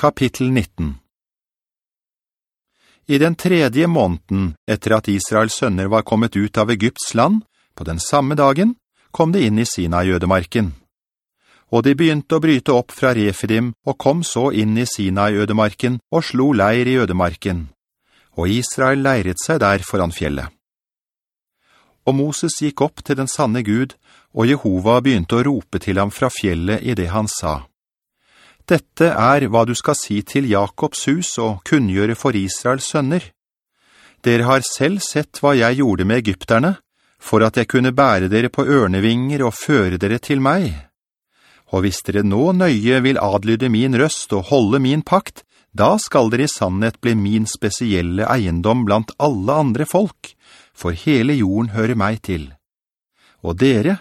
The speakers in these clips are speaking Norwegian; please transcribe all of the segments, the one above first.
Kapittel 19 I den tredje måneden etter at Israels sønner var kommet ut av Egypts land, på den samme dagen, kom de inn i Sinai-ødemarken. Og de begynte å bryte opp fra Refidim og kom så inn i Sinai-ødemarken og slo leir i ødemarken. Og Israel leiret seg der foran fjellet. Og Moses gikk opp til den sanne Gud, og Jehova begynte å rope til ham fra fjellet i det han sa. Dette er hva du skal si til Jakobs hus og kunngjøre for Israels sønner. Dere har selv sett hva jeg gjorde med egypterne, for at jeg kunne bære dere på ørnevinger og føre dere til meg. Og hvis dere nå nøye vil adlyde min røst og holde min pakt, da skal dere i sannhet bli min spesielle eiendom blant alle andre folk, for hele jorden hører meg til. Og dere,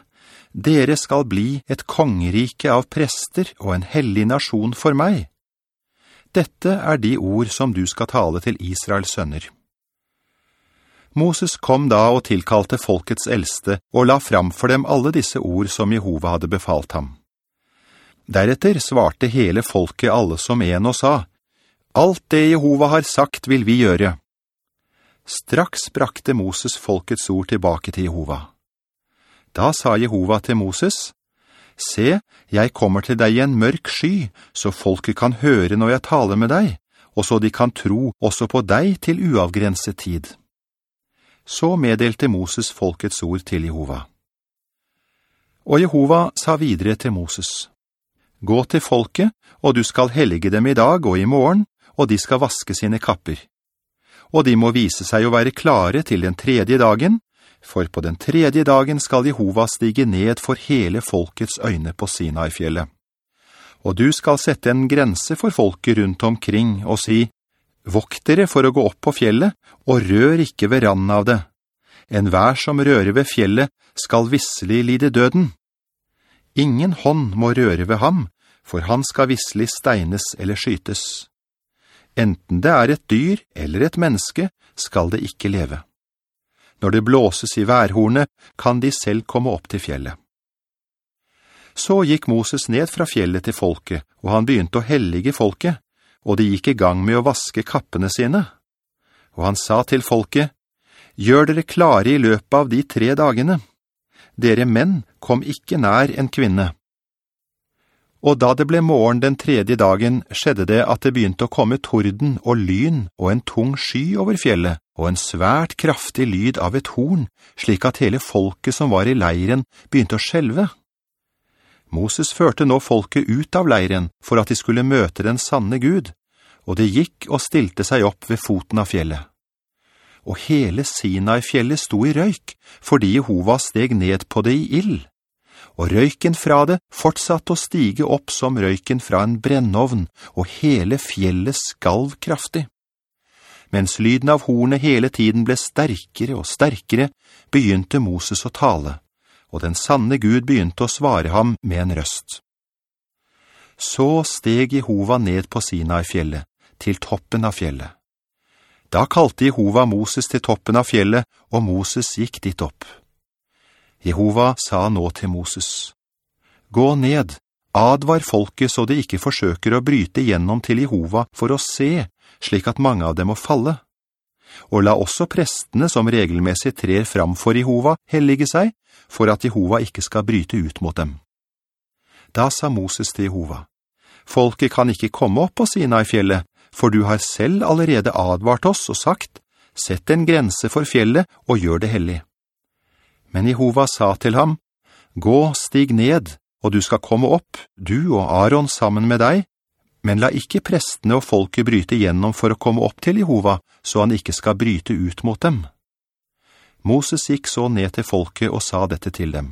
dere skal bli et kongerike av prester og en hellig nasjon for meg. Dette er de ord som du skal tale til Israels sønner. Moses kom da og tilkalte folkets eldste og la fram for dem alle disse ord som Jehova hadde befalt ham. Deretter svarte hele folket alle som en og sa, «Alt det Jehova har sagt vil vi gjøre.» Straks brakte Moses folkets ord tilbake til Jehova. Da sa Jehova til Moses, «Se, jeg kommer til deg i en mørk sky, så folket kan høre når jeg taler med deg, og så de kan tro også på deg til uavgrenset tid.» Så meddelte Moses folkets ord til Jehova. Og Jehova sa videre til Moses, «Gå til folket, og du skal hellige dem i dag og i morgen, og de skal vaske sine kapper. Og de må vise seg å være klare til den tredje dagen, for på den tredje dagen skal Jehova stige ned for hele folkets øyne på Sinai-fjellet. Og du skal sette en grense for folket rundt omkring og si, «Vokt dere for å gå opp på fjellet, og rør ikke ved randen av det. En vær som rører ved fjellet skal visselig lide døden. Ingen hånd må røre ved ham, for han skal visselig steines eller skytes. Enten det er et dyr eller et menneske, skal det ikke leve.» Når det blåses i værhornet, kan de selv komme opp til fjellet. Så gikk Moses ned fra fjellet til folket, og han begynte å hellige folket, og de gikk i gang med å vaske kappene sine. Og han sa til folket, «Gjør dere klare i løpet av de tre dagene. Dere menn kom ikke nær en kvinne.» Og da det ble morgen den tredje dagen, skjedde det at det begynte å komme torden og lyn og en tung sky over fjellet, og en svært kraftig lyd av et horn, slik at hele folket som var i leiren begynte å skjelve. Moses førte nå folket ut av leiren for at de skulle møte den sanne Gud, og det gikk og stilte seg opp ved foten av fjellet. Og hele Sinai-fjellet sto i røyk, fordi Jehova steg ned på det i ild og røyken fra det fortsatte å stige opp som røyken fra en brennovn, og hele fjellet skalv kraftig. Mens lyden av hornet hele tiden ble sterkere og sterkere, begynte Moses å tale, og den sanne Gud begynte å svare ham med en røst. Så steg Jehova ned på Sinai-fjellet, til toppen av fjellet. Da kalte Jehova Moses til toppen av fjellet, og Moses gikk dit opp. Jehova sa nå til Moses, «Gå ned, advar folket så de ikke forsøker å bryte gjennom til Jehova for å se, slik at mange av dem må falle. Og la også prestene som regelmessig trer fram for Jehova hellige seg, for at Jehova ikke skal bryte ut mot dem.» Da sa Moses til Jehova, «Folket kan ikke komme opp på Sinai-fjellet, for du har selv allerede advart oss og sagt, «Sett en grense for fjellet og gjør det hellig.» Men Jehova sa til ham, «Gå, stig ned, og du skal komme opp, du og Aaron sammen med deg, men la ikke prestene og folket bryte gjennom for å komme opp til Jehova, så han ikke skal bryte ut mot dem.» Moses gikk så ned til folket og sa dette til dem.